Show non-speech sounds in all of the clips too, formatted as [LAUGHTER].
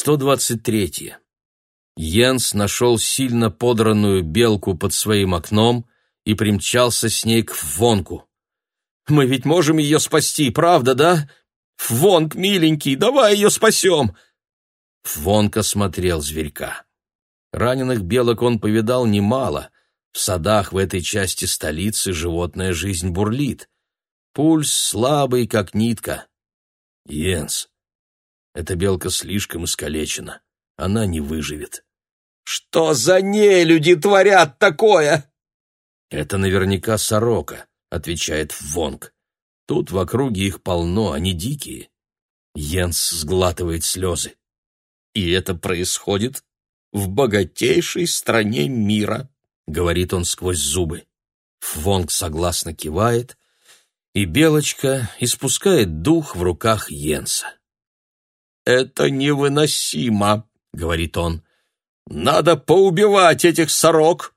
123. Йенс нашел сильно подранную белку под своим окном и примчался с ней к Вонку. «Мы ведь можем ее спасти, правда, да? Вонк, миленький, давай ее спасем!» Вонка смотрел зверька. Раненых белок он повидал немало. В садах в этой части столицы животная жизнь бурлит. Пульс слабый, как нитка. «Йенс, эта белка слишком искалечена. Она не выживет. «Что за нелюди творят такое?» «Это наверняка сорока», — отвечает Вонг. «Тут в округе их полно, они дикие». Йенс сглатывает слезы. «И это происходит в богатейшей стране мира», — говорит он сквозь зубы. Вонг согласно кивает, и Белочка испускает дух в руках Йенса. «Это невыносимо», — говорит он. «Надо поубивать этих сорок.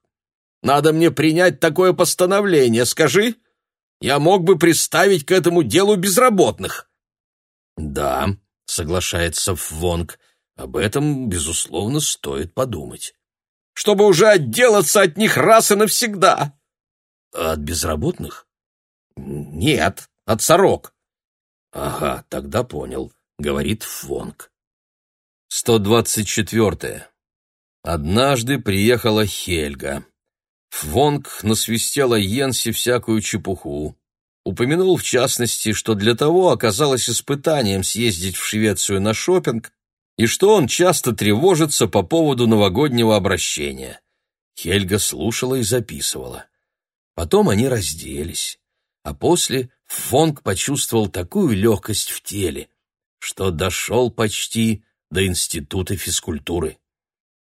Надо мне принять такое постановление, скажи. Я мог бы приставить к этому делу безработных». «Да», — соглашается Вонг, — «об этом, безусловно, стоит подумать». «Чтобы уже отделаться от них раз и навсегда». «От безработных?» «Нет, от сорок». «Ага, тогда понял говорит Фонг. 124. Однажды приехала Хельга. Фонг насвистела Йенси всякую чепуху. Упомянул, в частности, что для того оказалось испытанием съездить в Швецию на шопинг и что он часто тревожится по поводу новогоднего обращения. Хельга слушала и записывала. Потом они разделись, а после Фонг почувствовал такую легкость в теле, что дошел почти до института физкультуры.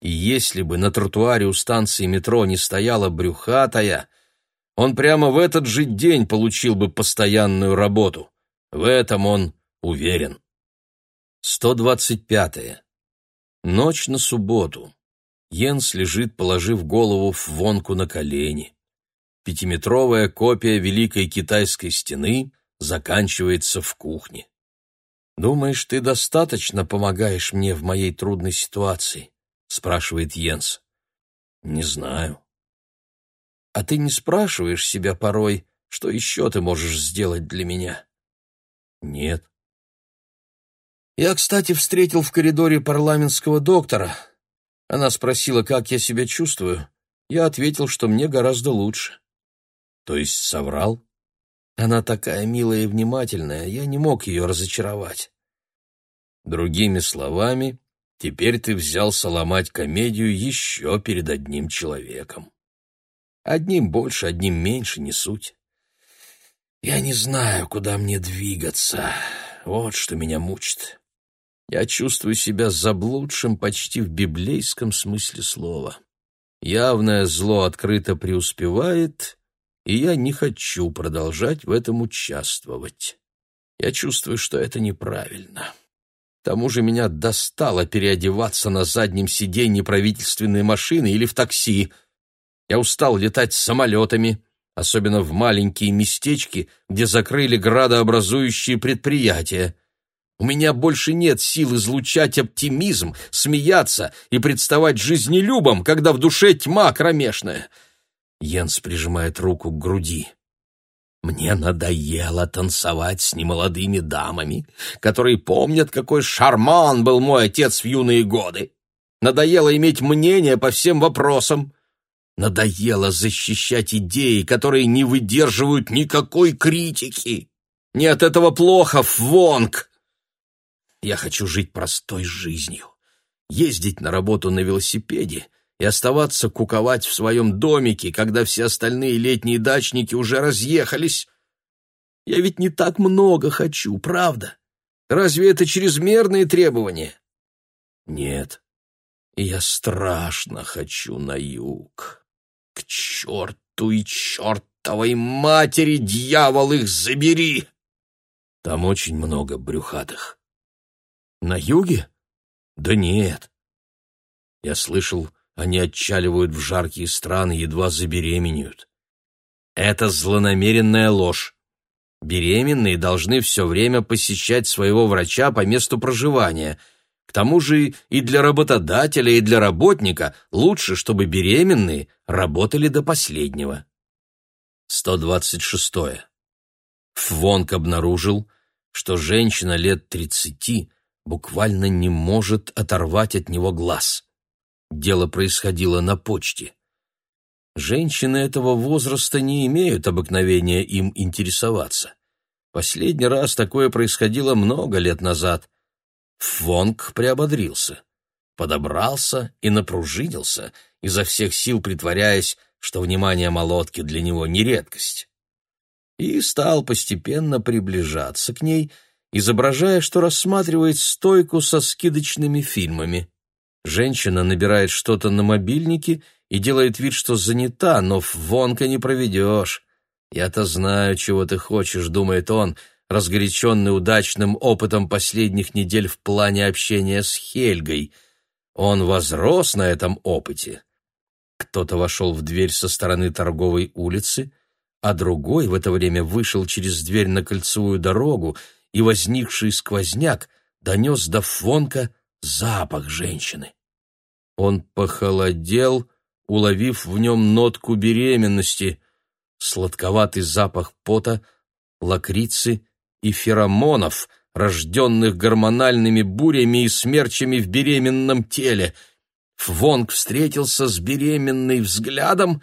И если бы на тротуаре у станции метро не стояла брюхатая, он прямо в этот же день получил бы постоянную работу. В этом он уверен. 125. -е. Ночь на субботу. Йенс лежит, положив голову в вонку на колени. Пятиметровая копия Великой Китайской стены заканчивается в кухне. «Думаешь, ты достаточно помогаешь мне в моей трудной ситуации?» — спрашивает Йенс. «Не знаю». «А ты не спрашиваешь себя порой, что еще ты можешь сделать для меня?» «Нет». «Я, кстати, встретил в коридоре парламентского доктора. Она спросила, как я себя чувствую. Я ответил, что мне гораздо лучше». «То есть соврал?» Она такая милая и внимательная, я не мог ее разочаровать. Другими словами, теперь ты взялся ломать комедию еще перед одним человеком. Одним больше, одним меньше не суть. Я не знаю, куда мне двигаться. Вот что меня мучит. Я чувствую себя заблудшим почти в библейском смысле слова. Явное зло открыто преуспевает, и я не хочу продолжать в этом участвовать. Я чувствую, что это неправильно. К тому же меня достало переодеваться на заднем сиденье правительственной машины или в такси. Я устал летать самолетами, особенно в маленькие местечки, где закрыли градообразующие предприятия. У меня больше нет сил излучать оптимизм, смеяться и представать жизнелюбом, когда в душе тьма кромешная — Йенс прижимает руку к груди. Мне надоело танцевать с немолодыми дамами, которые помнят, какой шарман был мой отец в юные годы. Надоело иметь мнение по всем вопросам. Надоело защищать идеи, которые не выдерживают никакой критики. Не от этого плохо, Фвонг. Я хочу жить простой жизнью, ездить на работу на велосипеде и оставаться куковать в своем домике, когда все остальные летние дачники уже разъехались. Я ведь не так много хочу, правда? Разве это чрезмерные требования? Нет. Я страшно хочу на юг. К черту и чертовой матери, дьявол их забери! Там очень много брюхатых. На юге? Да нет. Я слышал, они отчаливают в жаркие страны, едва забеременеют. Это злонамеренная ложь. Беременные должны все время посещать своего врача по месту проживания. К тому же и для работодателя, и для работника лучше, чтобы беременные работали до последнего. 126. Фвонг обнаружил, что женщина лет тридцати буквально не может оторвать от него глаз. Дело происходило на почте. Женщины этого возраста не имеют обыкновения им интересоваться. Последний раз такое происходило много лет назад. Фонг приободрился, подобрался и напружинился, изо всех сил притворяясь, что внимание молотки для него не редкость. И стал постепенно приближаться к ней, изображая, что рассматривает стойку со скидочными фильмами. Женщина набирает что-то на мобильнике и делает вид, что занята, но в вонка не проведешь. «Я-то знаю, чего ты хочешь», — думает он, разгоряченный удачным опытом последних недель в плане общения с Хельгой. Он возрос на этом опыте. Кто-то вошел в дверь со стороны торговой улицы, а другой в это время вышел через дверь на кольцевую дорогу, и возникший сквозняк донес до Фонка запах женщины. Он похолодел, уловив в нем нотку беременности, сладковатый запах пота, лакрицы и феромонов, рожденных гормональными бурями и смерчами в беременном теле. Фвонг встретился с беременной взглядом,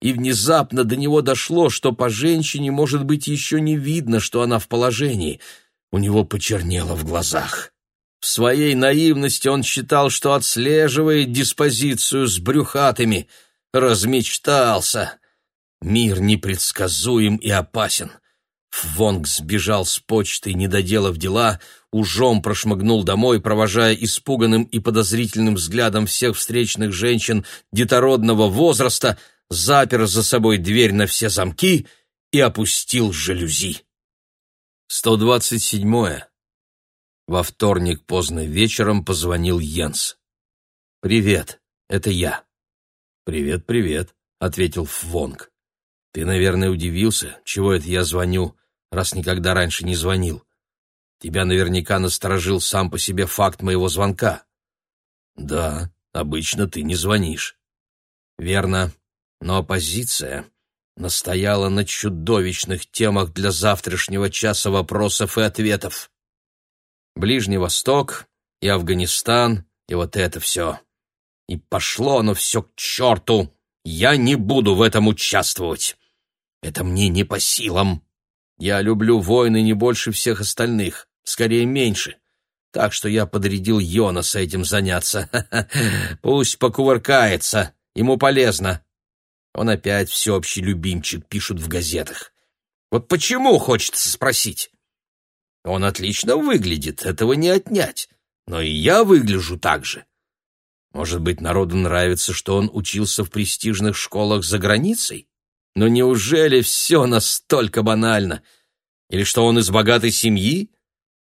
и внезапно до него дошло, что по женщине, может быть, еще не видно, что она в положении. У него почернело в глазах. В своей наивности он считал, что отслеживает диспозицию с брюхатыми. Размечтался. Мир непредсказуем и опасен. Фвонг сбежал с почты, не доделав дела, ужом прошмыгнул домой, провожая испуганным и подозрительным взглядом всех встречных женщин детородного возраста, запер за собой дверь на все замки и опустил жалюзи. 127. Во вторник поздно вечером позвонил Йенс. «Привет, это я». «Привет, привет», — ответил Фвонг. «Ты, наверное, удивился, чего это я звоню, раз никогда раньше не звонил. Тебя наверняка насторожил сам по себе факт моего звонка». «Да, обычно ты не звонишь». «Верно, но оппозиция настояла на чудовищных темах для завтрашнего часа вопросов и ответов». Ближний Восток и Афганистан, и вот это все. И пошло оно все к черту. Я не буду в этом участвовать. Это мне не по силам. Я люблю войны не больше всех остальных, скорее меньше. Так что я подрядил Йонаса этим заняться. [LAUGHS] Пусть покувыркается, ему полезно. Он опять всеобщий любимчик, пишут в газетах. Вот почему, хочется спросить? Он отлично выглядит, этого не отнять. Но и я выгляжу так же. Может быть, народу нравится, что он учился в престижных школах за границей? Но неужели все настолько банально? Или что он из богатой семьи?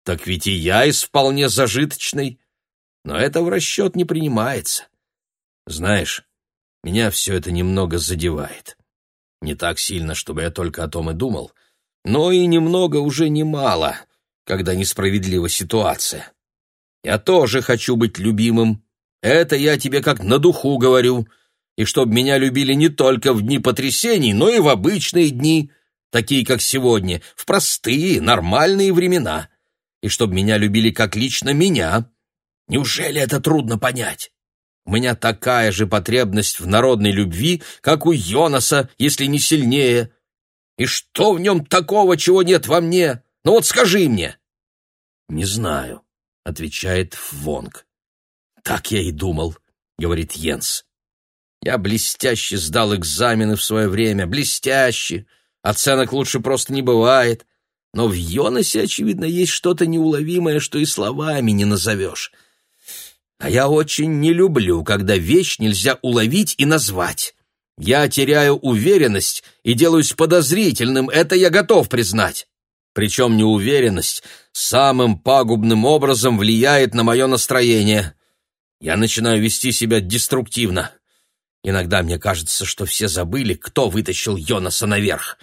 Так ведь и я из вполне зажиточной. Но это в расчет не принимается. Знаешь, меня все это немного задевает. Не так сильно, чтобы я только о том и думал, но и немного уже немало — когда несправедлива ситуация. Я тоже хочу быть любимым. Это я тебе как на духу говорю. И чтобы меня любили не только в дни потрясений, но и в обычные дни, такие как сегодня, в простые, нормальные времена. И чтобы меня любили как лично меня. Неужели это трудно понять? У меня такая же потребность в народной любви, как у Йонаса, если не сильнее. И что в нем такого, чего нет во мне? Ну вот скажи мне!» «Не знаю», — отвечает Вонг. «Так я и думал», — говорит Йенс. «Я блестяще сдал экзамены в свое время, блестяще. Оценок лучше просто не бывает. Но в Йонасе, очевидно, есть что-то неуловимое, что и словами не назовешь. А я очень не люблю, когда вещь нельзя уловить и назвать. Я теряю уверенность и делаюсь подозрительным, это я готов признать. Причем неуверенность самым пагубным образом влияет на мое настроение. Я начинаю вести себя деструктивно. Иногда мне кажется, что все забыли, кто вытащил Йонаса наверх.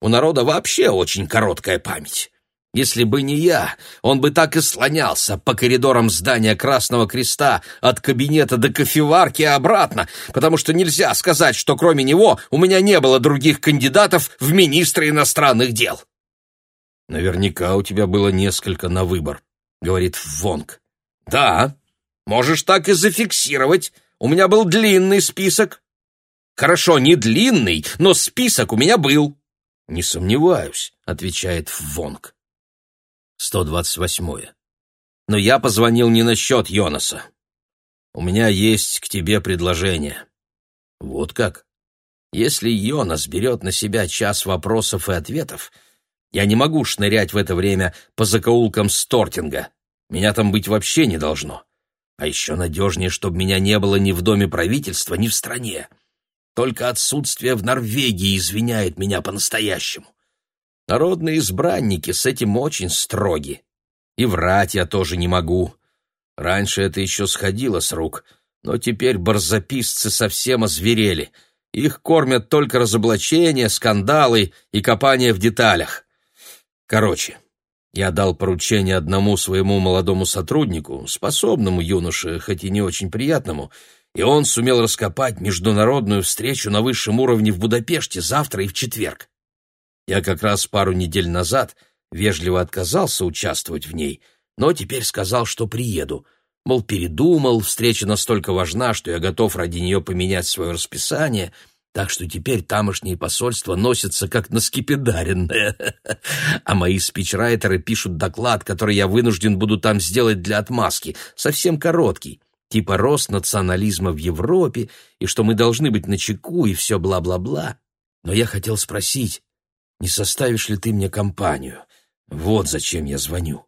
У народа вообще очень короткая память. Если бы не я, он бы так и слонялся по коридорам здания Красного Креста от кабинета до кофеварки и обратно, потому что нельзя сказать, что кроме него у меня не было других кандидатов в министры иностранных дел. Наверняка у тебя было несколько на выбор, говорит Вонг. Да, можешь так и зафиксировать. У меня был длинный список. Хорошо, не длинный, но список у меня был. Не сомневаюсь, отвечает Вонг. 128. Но я позвонил не насчет Йонаса. У меня есть к тебе предложение. Вот как? Если Йонас берет на себя час вопросов и ответов, я не могу шнырять в это время по закоулкам Стортинга. Меня там быть вообще не должно. А еще надежнее, чтобы меня не было ни в доме правительства, ни в стране. Только отсутствие в Норвегии извиняет меня по-настоящему. Народные избранники с этим очень строги. И врать я тоже не могу. Раньше это еще сходило с рук, но теперь барзаписцы совсем озверели. Их кормят только разоблачения, скандалы и копания в деталях. Короче, я дал поручение одному своему молодому сотруднику, способному юноше, хоть и не очень приятному, и он сумел раскопать международную встречу на высшем уровне в Будапеште завтра и в четверг. Я как раз пару недель назад вежливо отказался участвовать в ней, но теперь сказал, что приеду. Мол, передумал, встреча настолько важна, что я готов ради нее поменять свое расписание, так что теперь тамошние посольства носятся как наскипидаренное. [LAUGHS] А мои спичрайтеры пишут доклад, который я вынужден буду там сделать для отмазки, совсем короткий, типа рост национализма в Европе, и что мы должны быть начеку, и все бла-бла-бла. Но я хотел спросить, не составишь ли ты мне компанию? Вот зачем я звоню.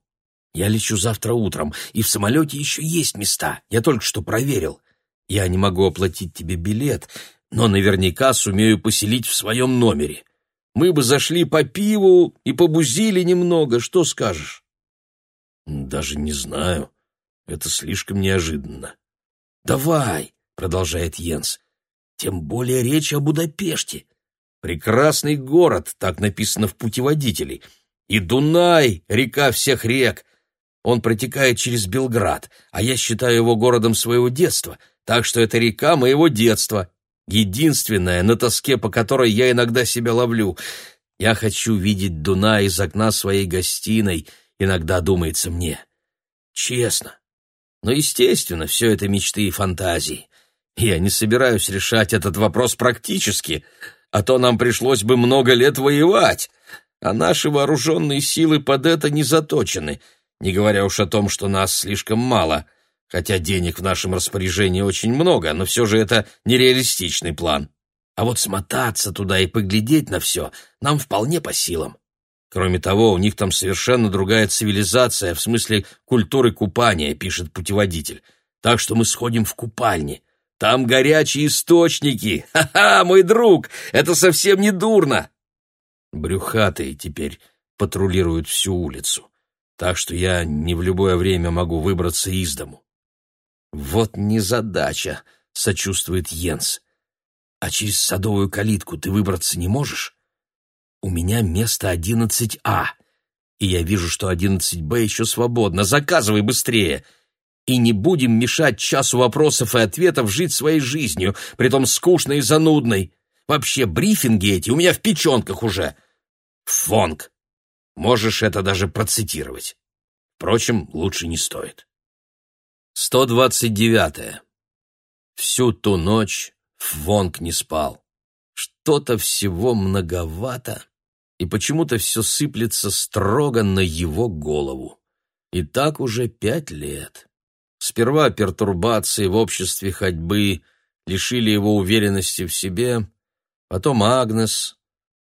Я лечу завтра утром, и в самолете еще есть места. Я только что проверил. Я не могу оплатить тебе билет, но наверняка сумею поселить в своем номере. Мы бы зашли по пиву и побузили немного. Что скажешь? Даже не знаю. Это слишком неожиданно. Давай, продолжает Йенс. Тем более речь о Будапеште. Прекрасный город, так написано в путеводителе. И Дунай, река всех рек. Он протекает через Белград, а я считаю его городом своего детства, так что это река моего детства. Единственная, на тоске по которой я иногда себя ловлю. Я хочу видеть Дунай из окна своей гостиной, иногда думается мне. Честно. Но, естественно, все это мечты и фантазии. Я не собираюсь решать этот вопрос практически, а то нам пришлось бы много лет воевать, а наши вооруженные силы под это не заточены, не говоря уж о том, что нас слишком мало, хотя денег в нашем распоряжении очень много, но все же это нереалистичный план. А вот смотаться туда и поглядеть на все нам вполне по силам. Кроме того, у них там совершенно другая цивилизация, в смысле культуры купания, пишет путеводитель. Так что мы сходим в купальни. Там горячие источники. Ха-ха, мой друг, это совсем не дурно. Брюхатые теперь патрулируют всю улицу, так что я не в любое время могу выбраться из дому. Вот незадача, сочувствует Йенс. А через садовую калитку ты выбраться не можешь? У меня место 11А, и я вижу, что 11Б еще свободно. Заказывай быстрее и не будем мешать часу вопросов и ответов жить своей жизнью, притом скучной и занудной. Вообще, брифинги эти у меня в печенках уже. Фонг. Можешь это даже процитировать. Впрочем, лучше не стоит. 129. -е. Всю ту ночь Фонг не спал. Что-то всего многовато, и почему-то все сыплется строго на его голову. И так уже пять лет. Сперва пертурбации в обществе ходьбы лишили его уверенности в себе, потом Агнес.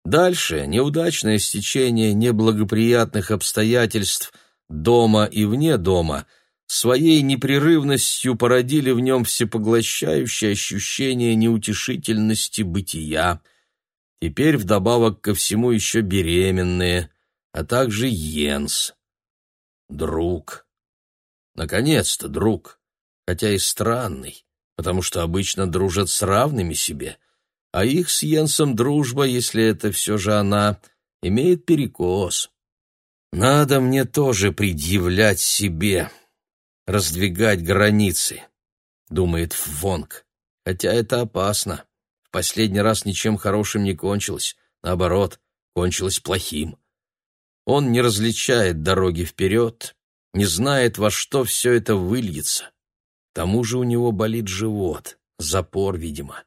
Дальше неудачное стечение неблагоприятных обстоятельств дома и вне дома своей непрерывностью породили в нем всепоглощающее ощущение неутешительности бытия. Теперь вдобавок ко всему еще беременные, а также Йенс. Друг. Наконец-то, друг, хотя и странный, потому что обычно дружат с равными себе, а их с Йенсом дружба, если это все же она, имеет перекос. Надо мне тоже предъявлять себе, раздвигать границы, думает Вонг. Хотя это опасно. В последний раз ничем хорошим не кончилось. Наоборот, кончилось плохим. Он не различает дороги вперед, не знает, во что все это выльется. К тому же у него болит живот, запор, видимо.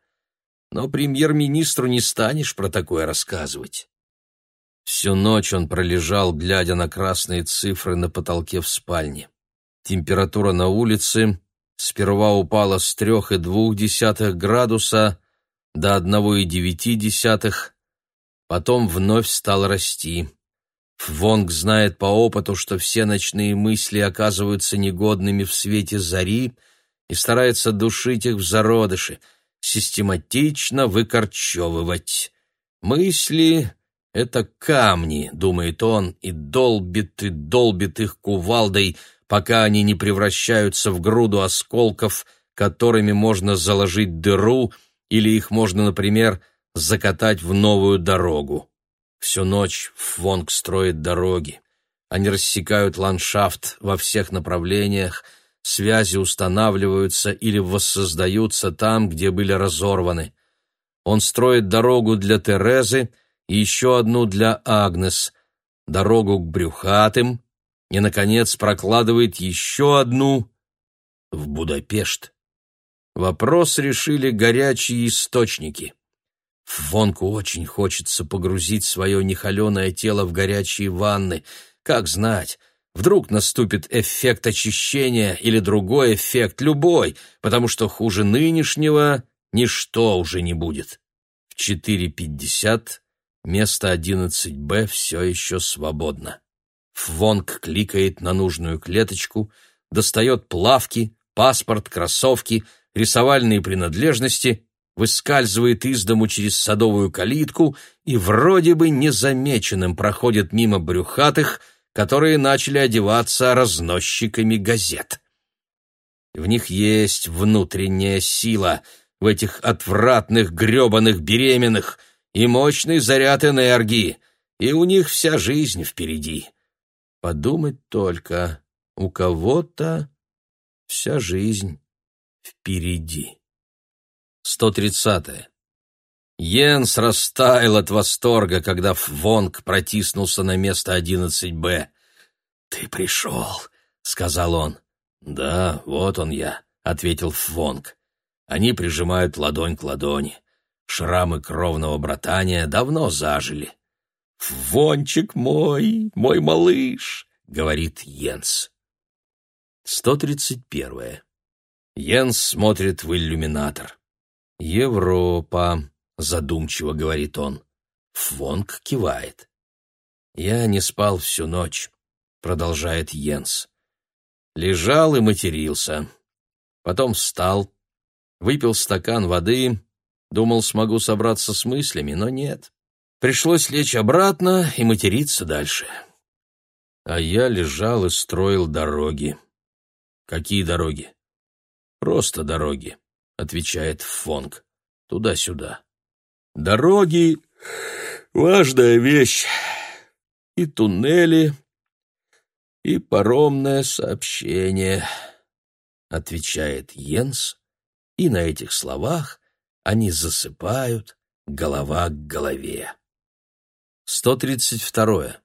Но премьер-министру не станешь про такое рассказывать. Всю ночь он пролежал, глядя на красные цифры на потолке в спальне. Температура на улице сперва упала с трех и двух десятых градуса до одного и девяти десятых, потом вновь стал расти. Вонг знает по опыту, что все ночные мысли оказываются негодными в свете зари и старается душить их в зародыше, систематично выкорчевывать. Мысли это камни, думает он, и долбит и долбит их кувалдой, пока они не превращаются в груду осколков, которыми можно заложить дыру, или их можно, например, закатать в новую дорогу. Всю ночь Фонг строит дороги. Они рассекают ландшафт во всех направлениях, связи устанавливаются или воссоздаются там, где были разорваны. Он строит дорогу для Терезы — и еще одну для Агнес, дорогу к Брюхатым и, наконец, прокладывает еще одну в Будапешт. Вопрос решили горячие источники. Вонку очень хочется погрузить свое нехоленое тело в горячие ванны. Как знать, вдруг наступит эффект очищения или другой эффект, любой, потому что хуже нынешнего ничто уже не будет. В 4.50 Место 11Б все еще свободно. Фвонг кликает на нужную клеточку, достает плавки, паспорт, кроссовки, рисовальные принадлежности, выскальзывает из дому через садовую калитку и вроде бы незамеченным проходит мимо брюхатых, которые начали одеваться разносчиками газет. В них есть внутренняя сила, в этих отвратных гребаных беременных — и мощный заряд энергии, и у них вся жизнь впереди. Подумать только, у кого-то вся жизнь впереди. 130. -е. Йенс растаял от восторга, когда Вонг протиснулся на место 11Б. «Ты пришел», — сказал он. «Да, вот он я», — ответил Вонг. Они прижимают ладонь к ладони. Шрамы кровного братания давно зажили. «Вончик мой, мой малыш!» — говорит Йенс. 131. Йенс смотрит в иллюминатор. «Европа», — задумчиво говорит он. Фвонг кивает. «Я не спал всю ночь», — продолжает Йенс. Лежал и матерился. Потом встал, выпил стакан воды Думал, смогу собраться с мыслями, но нет. Пришлось лечь обратно и материться дальше. А я лежал и строил дороги. Какие дороги? Просто дороги, отвечает Фонг. Туда-сюда. Дороги — важная вещь. И туннели, и паромное сообщение, отвечает Йенс, и на этих словах они засыпают, голова к голове. 132.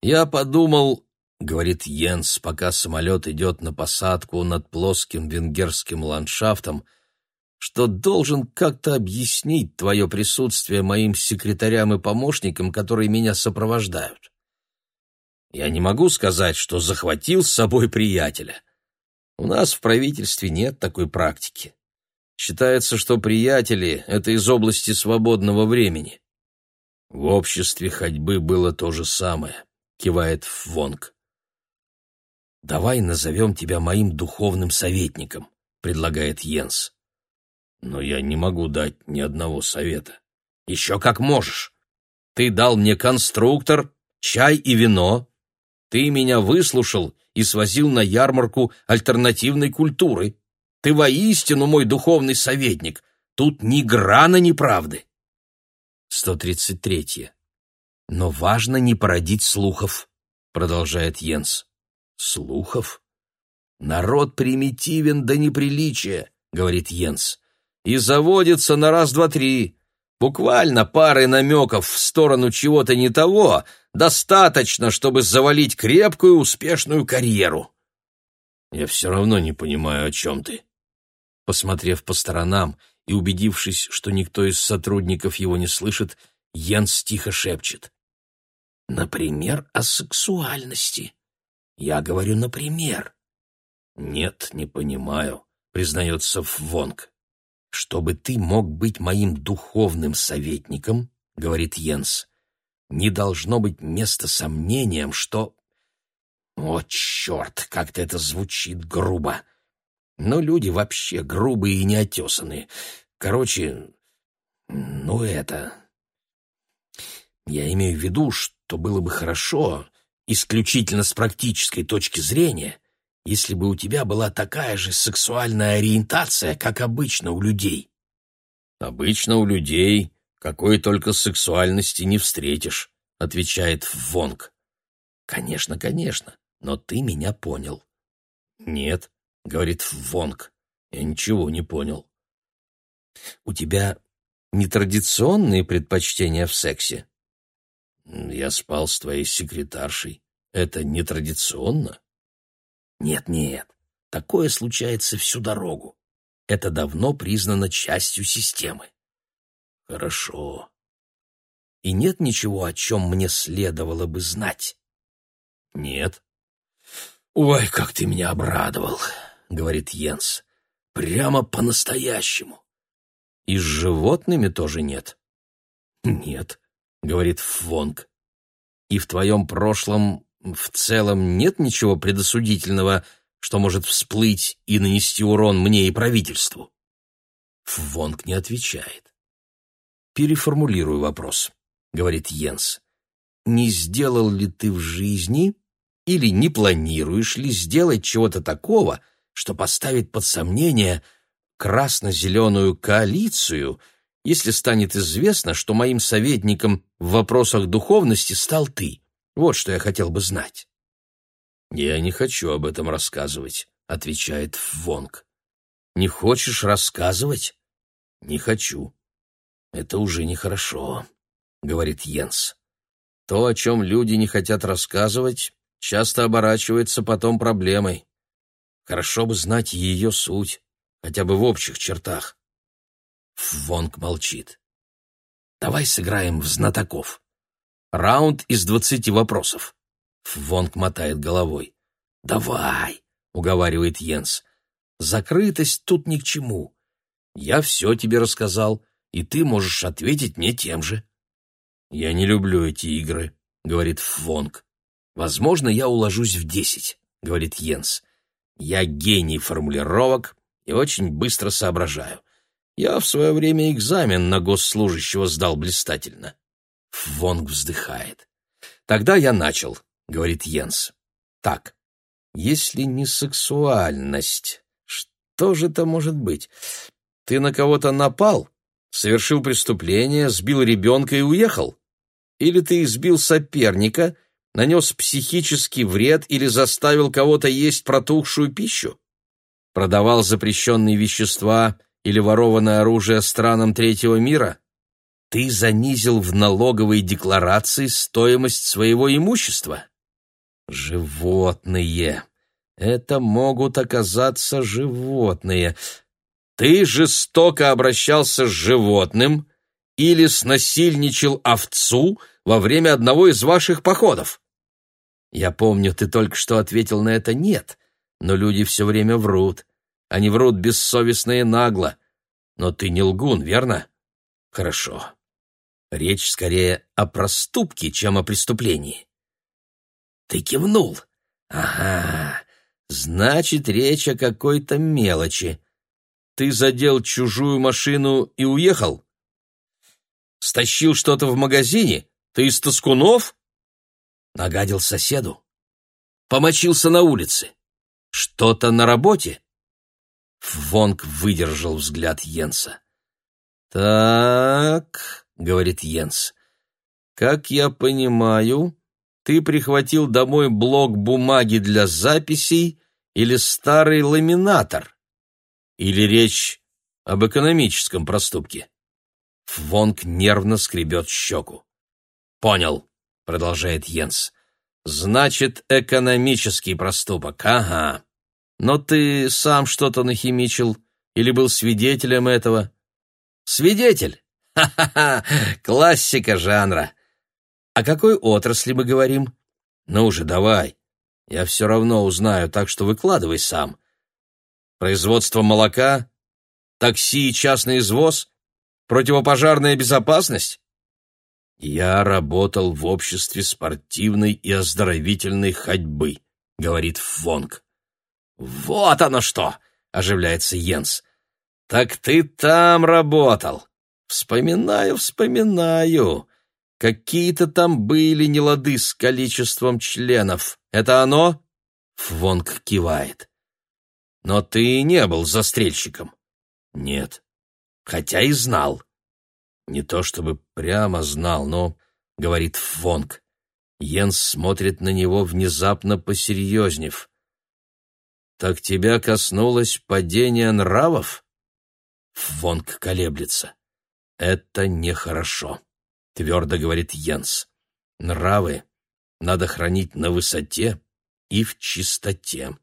Я подумал, говорит Йенс, пока самолет идет на посадку над плоским венгерским ландшафтом, что должен как-то объяснить твое присутствие моим секретарям и помощникам, которые меня сопровождают. Я не могу сказать, что захватил с собой приятеля. У нас в правительстве нет такой практики. Считается, что приятели — это из области свободного времени. В обществе ходьбы было то же самое, кивает Вонг. «Давай назовем тебя моим духовным советником», — предлагает Йенс. «Но я не могу дать ни одного совета». «Еще как можешь. Ты дал мне конструктор, чай и вино. Ты меня выслушал и свозил на ярмарку альтернативной культуры. Ты воистину мой духовный советник. Тут ни грана неправды. 133. Но важно не породить слухов. — продолжает Йенс. «Слухов? Народ примитивен до неприличия», — говорит Йенс, «и заводится на раз-два-три. Буквально парой намеков в сторону чего-то не того достаточно, чтобы завалить крепкую успешную карьеру». «Я все равно не понимаю, о чем ты». Посмотрев по сторонам и убедившись, что никто из сотрудников его не слышит, Йенс тихо шепчет. «Например, о сексуальности. Я говорю «например». «Нет, не понимаю», — признается Вонг. «Чтобы ты мог быть моим духовным советником, — говорит Йенс, — не должно быть места сомнениям, что...» «О, черт, как-то это звучит грубо!» Но люди вообще грубые и неотесанные. Короче, ну это... Я имею в виду, что было бы хорошо, исключительно с практической точки зрения, если бы у тебя была такая же сексуальная ориентация, как обычно у людей. Обычно у людей какой только сексуальности не встретишь, отвечает Вонг. Конечно, конечно, но ты меня понял. Нет, говорит Вонг. Я ничего не понял. У тебя нетрадиционные предпочтения в сексе? Я спал с твоей секретаршей. Это нетрадиционно? Нет-нет, такое случается всю дорогу. Это давно признано частью системы. Хорошо. И нет ничего, о чем мне следовало бы знать? Нет. Ой, как ты меня обрадовал, говорит Йенс. Прямо по-настоящему. И с животными тоже нет? Нет, говорит Фонг. И в твоем прошлом в целом нет ничего предосудительного, что может всплыть и нанести урон мне и правительству? Фвонг не отвечает. Переформулирую вопрос, говорит Йенс. Не сделал ли ты в жизни или не планируешь ли сделать чего-то такого, что поставит под сомнение красно-зеленую коалицию, если станет известно, что моим советником в вопросах духовности стал ты? Вот что я хотел бы знать. «Я не хочу об этом рассказывать», — отвечает Вонг. «Не хочешь рассказывать?» «Не хочу». «Это уже нехорошо», — говорит Йенс. «То, о чем люди не хотят рассказывать, часто оборачивается потом проблемой. Хорошо бы знать ее суть, хотя бы в общих чертах». Вонг молчит. «Давай сыграем в знатоков». Раунд из двадцати вопросов. Вонг мотает головой. «Давай», — уговаривает Йенс. «Закрытость тут ни к чему. Я все тебе рассказал, и ты можешь ответить мне тем же». «Я не люблю эти игры», — говорит Вонг. «Возможно, я уложусь в десять», — говорит Йенс. «Я гений формулировок и очень быстро соображаю. Я в свое время экзамен на госслужащего сдал блистательно. Вонг вздыхает. «Тогда я начал», — говорит Йенс. «Так, если не сексуальность, что же это может быть? Ты на кого-то напал, совершил преступление, сбил ребенка и уехал? Или ты избил соперника, нанес психический вред или заставил кого-то есть протухшую пищу? Продавал запрещенные вещества или ворованное оружие странам третьего мира? Ты занизил в налоговой декларации стоимость своего имущества. Животные. Это могут оказаться животные. Ты жестоко обращался с животным или снасильничал овцу во время одного из ваших походов. Я помню, ты только что ответил на это «нет», но люди все время врут. Они врут бессовестно и нагло. Но ты не лгун, верно? Хорошо. Речь скорее о проступке, чем о преступлении. Ты кивнул. Ага, значит, речь о какой-то мелочи. Ты задел чужую машину и уехал? Стащил что-то в магазине? Ты из Тоскунов? Нагадил соседу? Помочился на улице? Что-то на работе? Вонг выдержал взгляд Йенса. «Так», — говорит Йенс, — «как я понимаю, ты прихватил домой блок бумаги для записей или старый ламинатор? Или речь об экономическом проступке? Вонг нервно скребет щеку. «Понял», — продолжает Йенс. «Значит, экономический проступок, ага. Но ты сам что-то нахимичил или был свидетелем этого?» «Свидетель? [LAUGHS] Ха-ха-ха! Классика жанра. О какой отрасли мы говорим? Ну уже давай. Я все равно узнаю, так что выкладывай сам. Производство молока? Такси и частный извоз? Противопожарная безопасность? Я работал в обществе спортивной и оздоровительной ходьбы, говорит Фонг. Вот оно что, оживляется Йенс. Так ты там работал. Вспоминаю, вспоминаю. Какие-то там были нелады с количеством членов. Это оно? Фвонг кивает. Но ты не был застрельщиком. Нет. Хотя и знал. Не то чтобы прямо знал, но, говорит Фвонг. Йенс смотрит на него, внезапно посерьезнев. «Так тебя коснулось падение нравов?» Фвонг колеблется. «Это нехорошо» твердо говорит Йенс. Нравы надо хранить на высоте и в чистоте.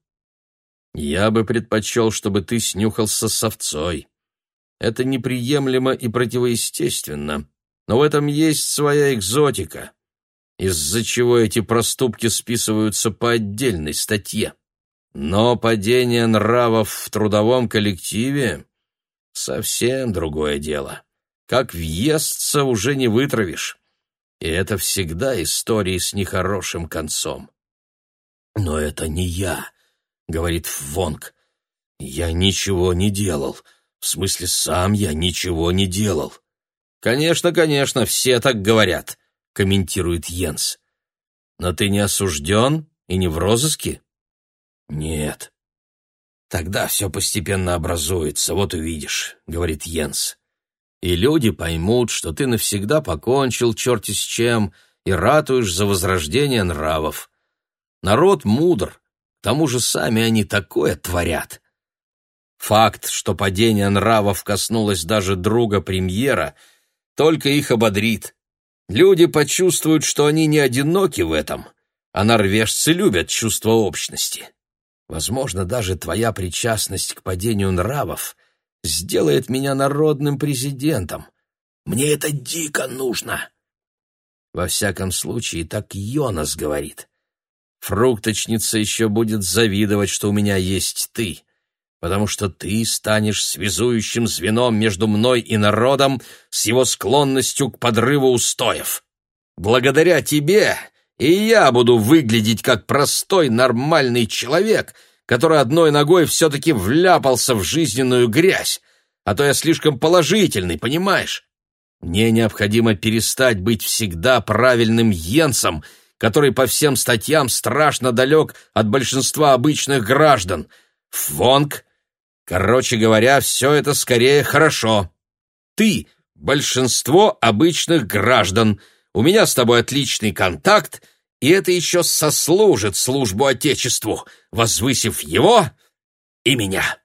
Я бы предпочел, чтобы ты снюхался с овцой. Это неприемлемо и противоестественно, но в этом есть своя экзотика, из-за чего эти проступки списываются по отдельной статье. Но падение нравов в трудовом коллективе — совсем другое дело. Как въестся, уже не вытравишь. И это всегда истории с нехорошим концом. «Но это не я», — говорит Вонг. «Я ничего не делал. В смысле, сам я ничего не делал». «Конечно, конечно, все так говорят», — комментирует Йенс. «Но ты не осужден и не в розыске?» «Нет». «Тогда все постепенно образуется, вот увидишь», — говорит Йенс и люди поймут, что ты навсегда покончил черти с чем и ратуешь за возрождение нравов. Народ мудр, к тому же сами они такое творят. Факт, что падение нравов коснулось даже друга премьера, только их ободрит. Люди почувствуют, что они не одиноки в этом, а норвежцы любят чувство общности. Возможно, даже твоя причастность к падению нравов — сделает меня народным президентом. Мне это дико нужно. Во всяком случае, так Йонас говорит. Фрукточница еще будет завидовать, что у меня есть ты, потому что ты станешь связующим звеном между мной и народом с его склонностью к подрыву устоев. Благодаря тебе и я буду выглядеть как простой нормальный человек — который одной ногой все-таки вляпался в жизненную грязь, а то я слишком положительный, понимаешь? Мне необходимо перестать быть всегда правильным Йенсом, который по всем статьям страшно далек от большинства обычных граждан. Фонг, короче говоря, все это скорее хорошо. Ты — большинство обычных граждан. У меня с тобой отличный контакт — и это еще сослужит службу Отечеству, возвысив его и меня.